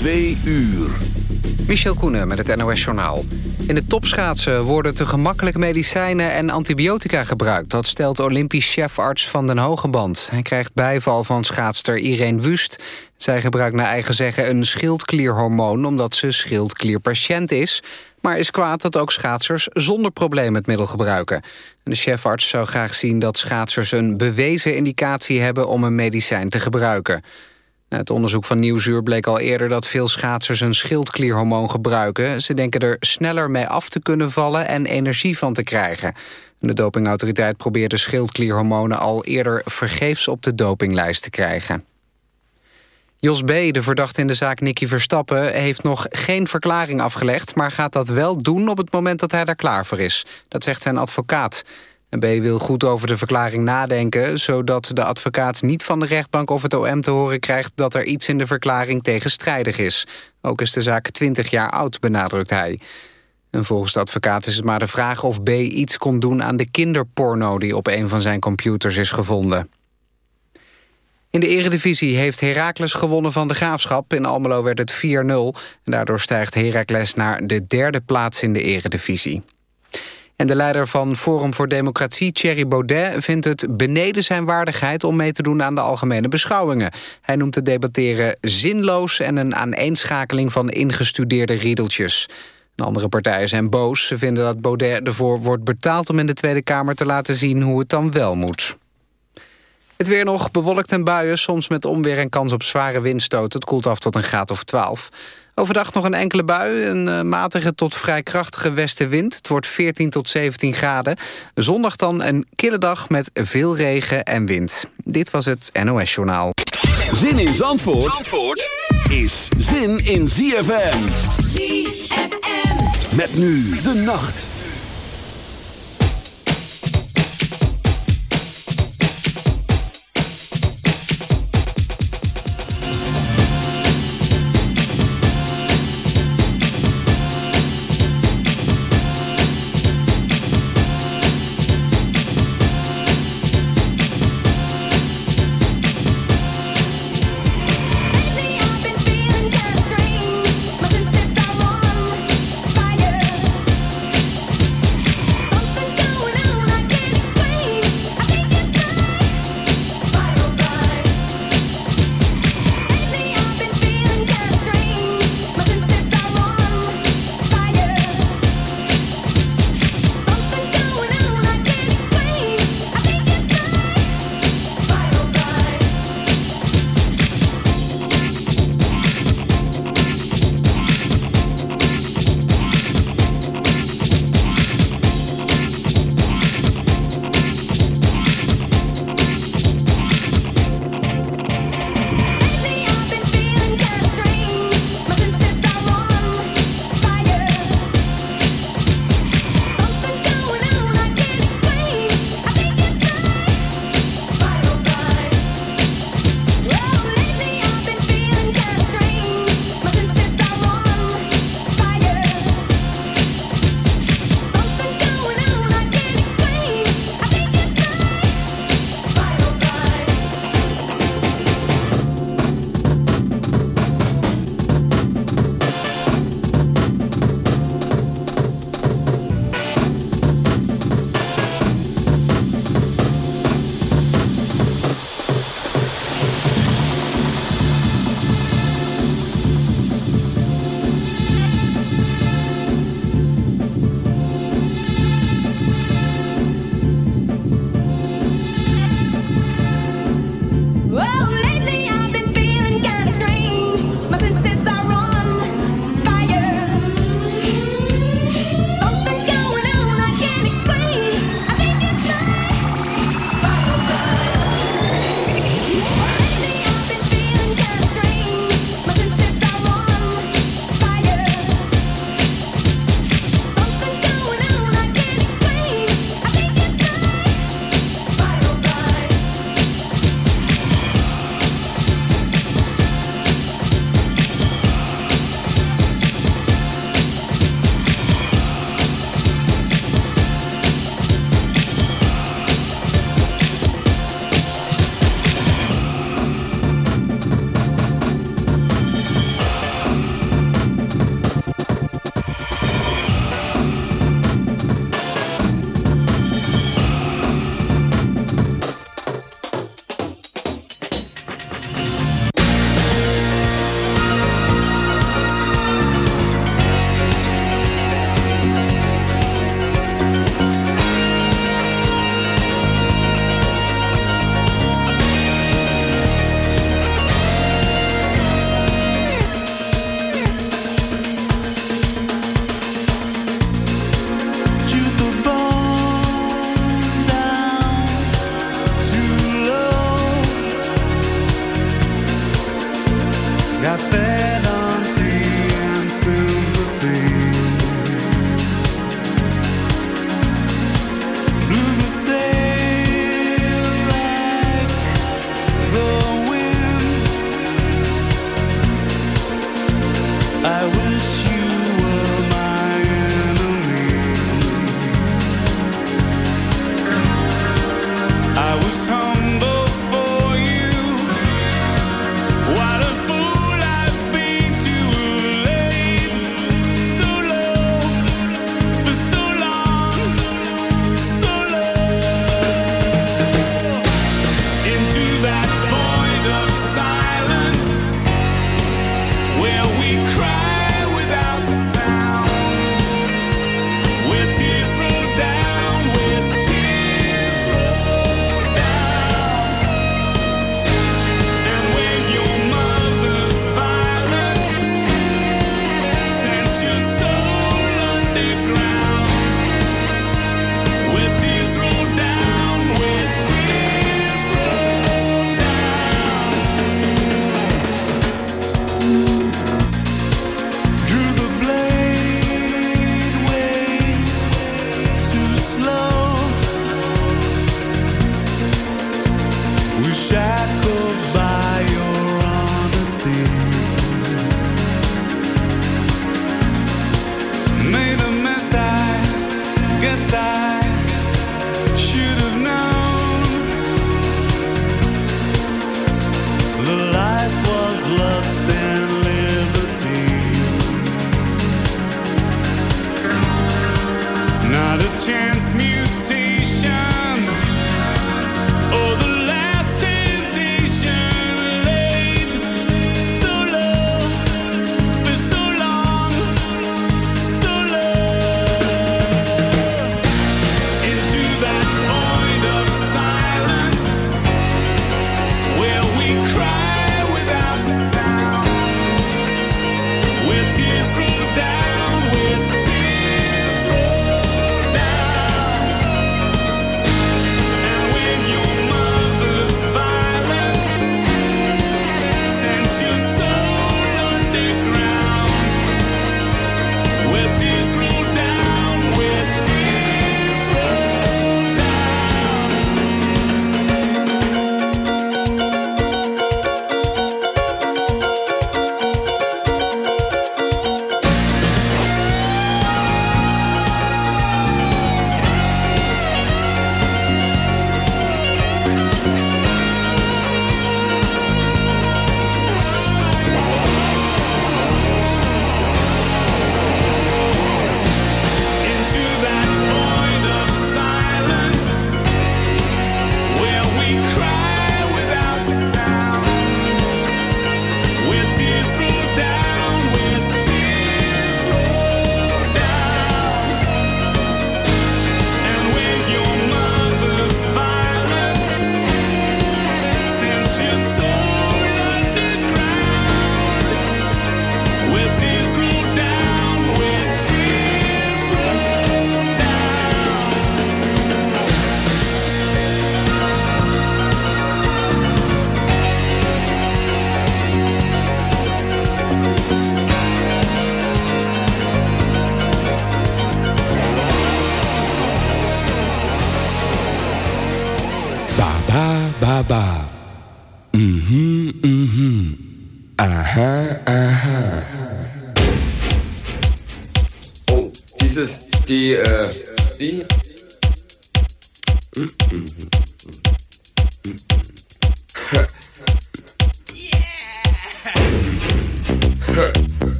Twee uur. Michel Koenen met het NOS-journaal. In het topschaatsen worden te gemakkelijk medicijnen en antibiotica gebruikt. Dat stelt Olympisch chefarts Van den Hogeband. Hij krijgt bijval van schaatster Irene Wust. Zij gebruikt naar eigen zeggen een schildklierhormoon... omdat ze schildklierpatiënt is... maar is kwaad dat ook schaatsers zonder probleem het middel gebruiken. De chefarts zou graag zien dat schaatsers een bewezen indicatie hebben... om een medicijn te gebruiken. Het onderzoek van Nieuwsuur bleek al eerder dat veel schaatsers een schildklierhormoon gebruiken. Ze denken er sneller mee af te kunnen vallen en energie van te krijgen. De dopingautoriteit probeerde schildklierhormonen al eerder vergeefs op de dopinglijst te krijgen. Jos B., de verdachte in de zaak Nicky Verstappen... heeft nog geen verklaring afgelegd... maar gaat dat wel doen op het moment dat hij daar klaar voor is. Dat zegt zijn advocaat. B wil goed over de verklaring nadenken... zodat de advocaat niet van de rechtbank of het OM te horen krijgt... dat er iets in de verklaring tegenstrijdig is. Ook is de zaak 20 jaar oud, benadrukt hij. En volgens de advocaat is het maar de vraag of B iets kon doen... aan de kinderporno die op een van zijn computers is gevonden. In de eredivisie heeft Heracles gewonnen van de Graafschap. In Almelo werd het 4-0. En daardoor stijgt Heracles naar de derde plaats in de eredivisie. En de leider van Forum voor Democratie, Thierry Baudet... vindt het beneden zijn waardigheid om mee te doen aan de algemene beschouwingen. Hij noemt het debatteren zinloos... en een aaneenschakeling van ingestudeerde riedeltjes. De andere partijen zijn boos. Ze vinden dat Baudet ervoor wordt betaald om in de Tweede Kamer te laten zien hoe het dan wel moet. Het weer nog bewolkt en buien, soms met onweer en kans op zware windstoten. Het koelt af tot een graad of 12. Overdag nog een enkele bui, een uh, matige tot vrij krachtige westenwind. Het wordt 14 tot 17 graden. Zondag dan een kille dag met veel regen en wind. Dit was het NOS Journaal. Zin in Zandvoort, Zandvoort is zin in ZFM. ZFM. Met nu de nacht.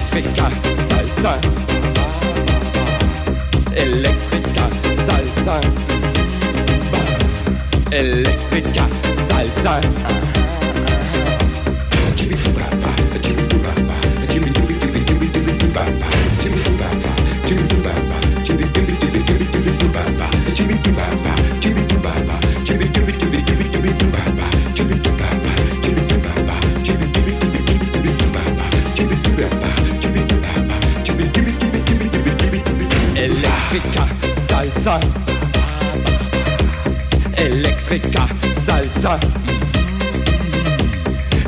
Elektriker, Salzer. Elektriker, Salzer. Elektriker, Salzer. Salsa. Elektrika Salsa.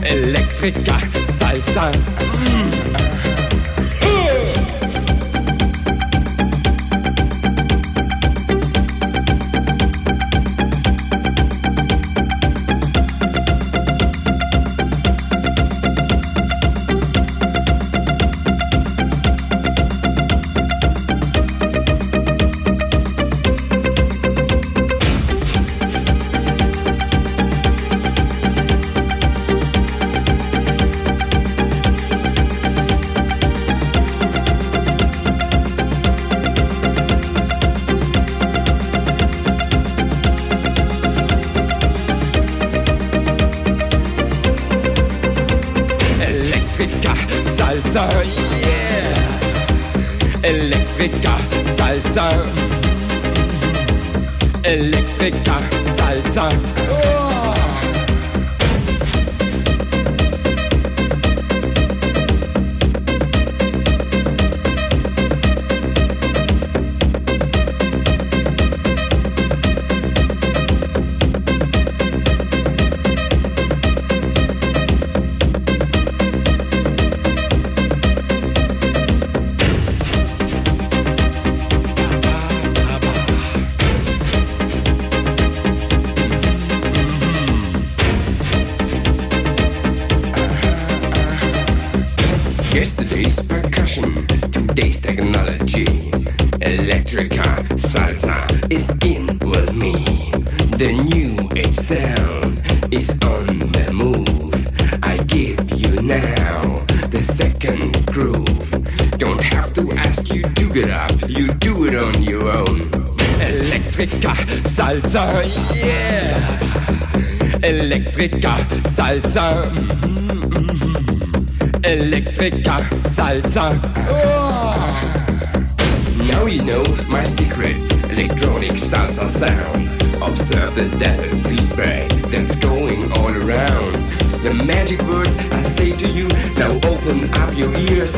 Elektrika Salsa. Mhm, mhm, mhm. Oh. Now you know my secret electronic salsa sound. Observe the desert feedback that's going all around. The magic words I say to you, now open up your ears.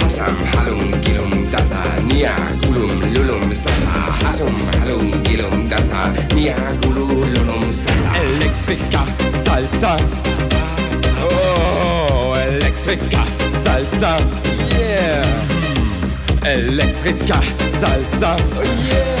Hasam halum gilum dasa nia gulum lulum sasa. Hasum halum gilum dasa nia gulum lulum sasa. Elektrika salsa. Oh, Elektrika, salsa. Yeah. Elektrika, salsa. Oh, yeah.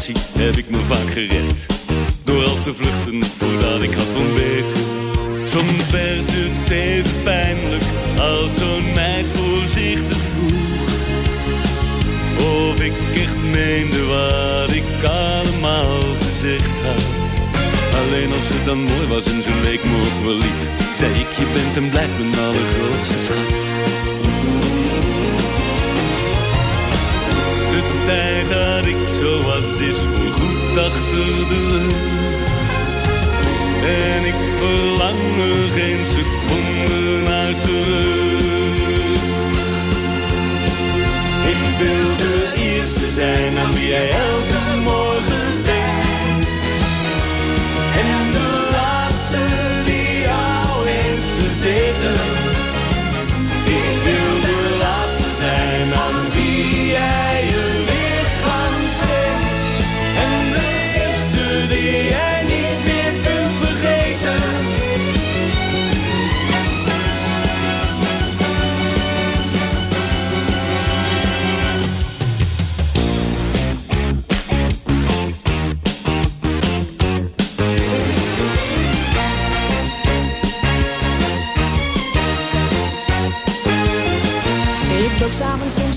see.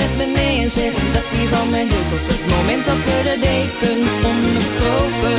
met me mee en dat hij van me hield. Op het moment dat we de dekens onderkopen.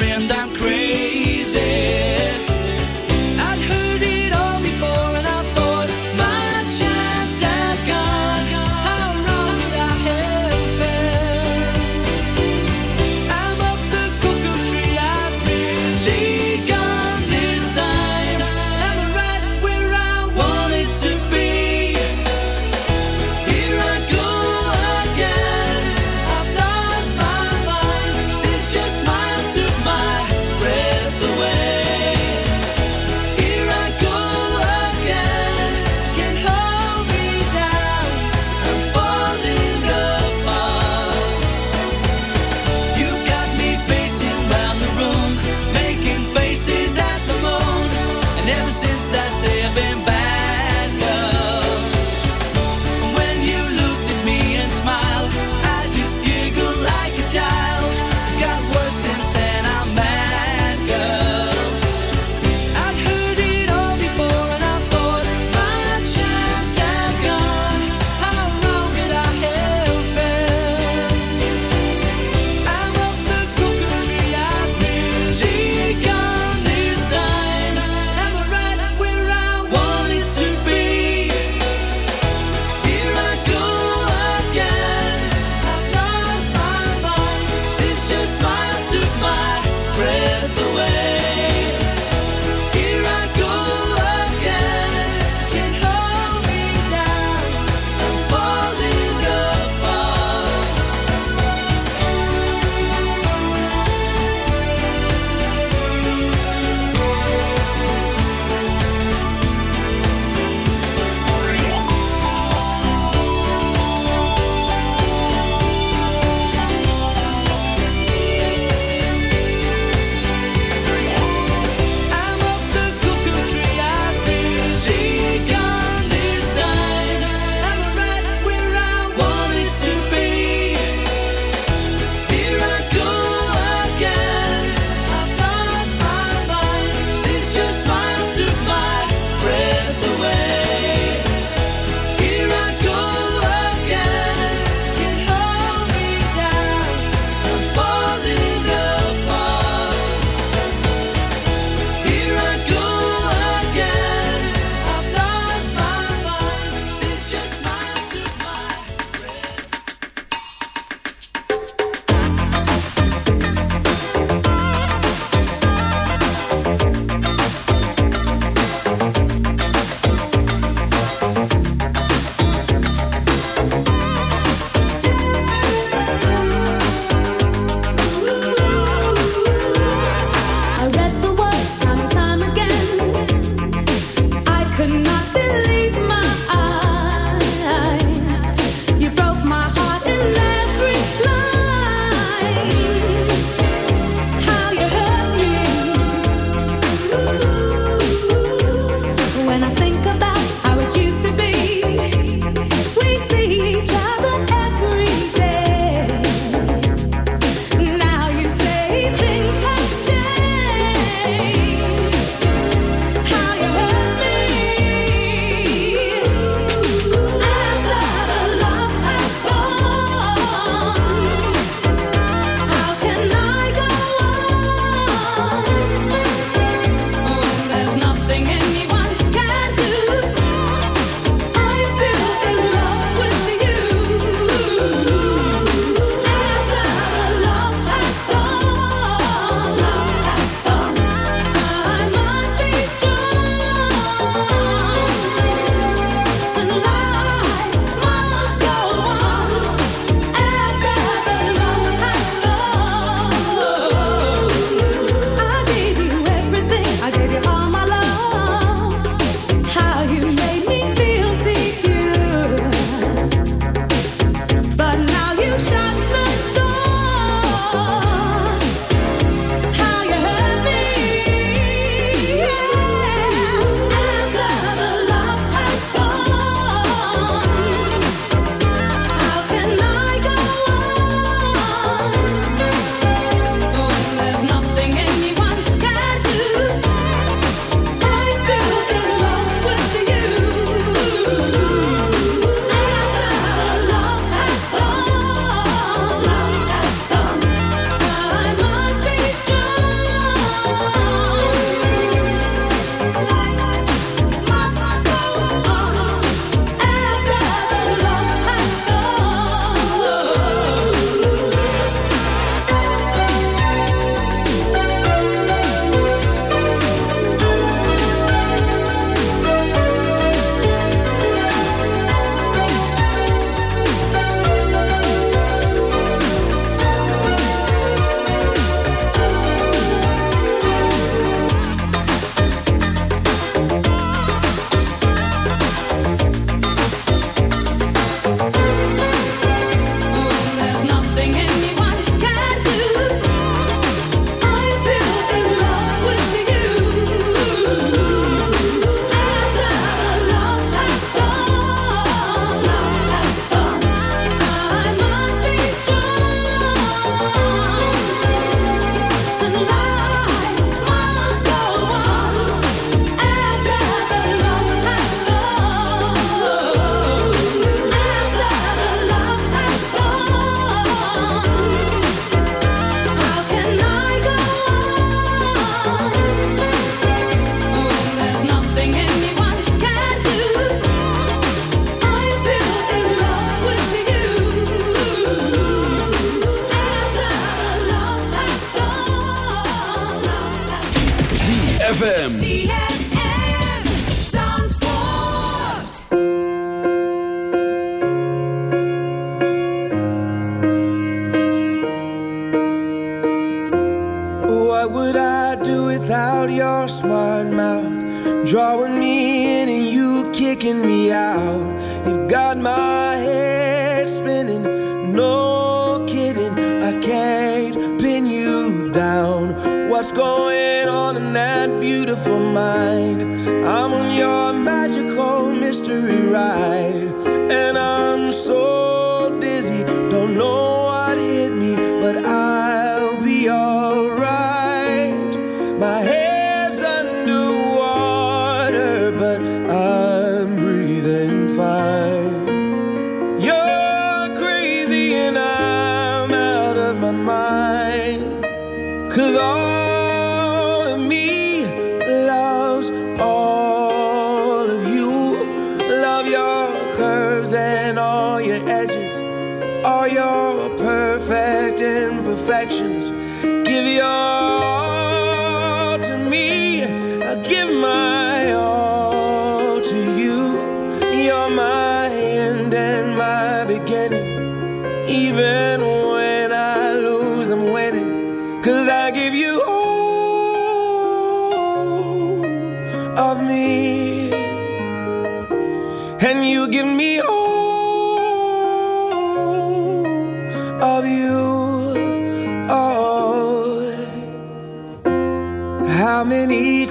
my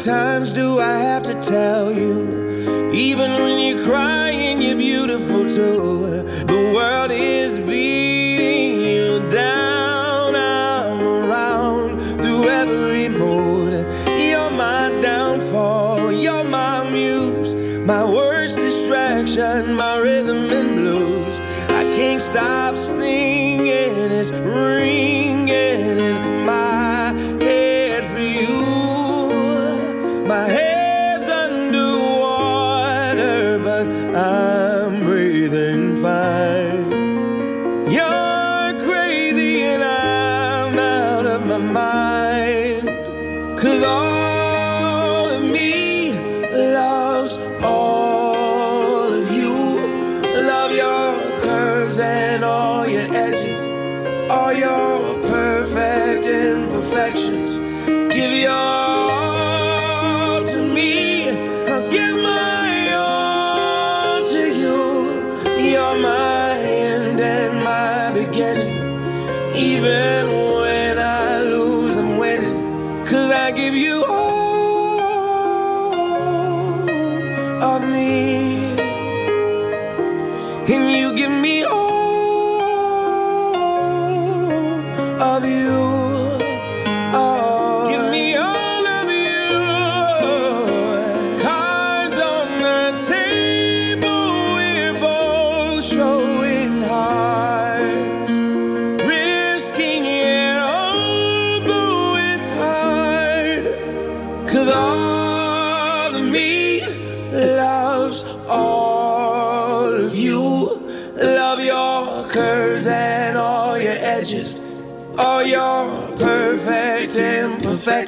times do I have to tell you? love your curves and all your edges.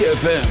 ZFM.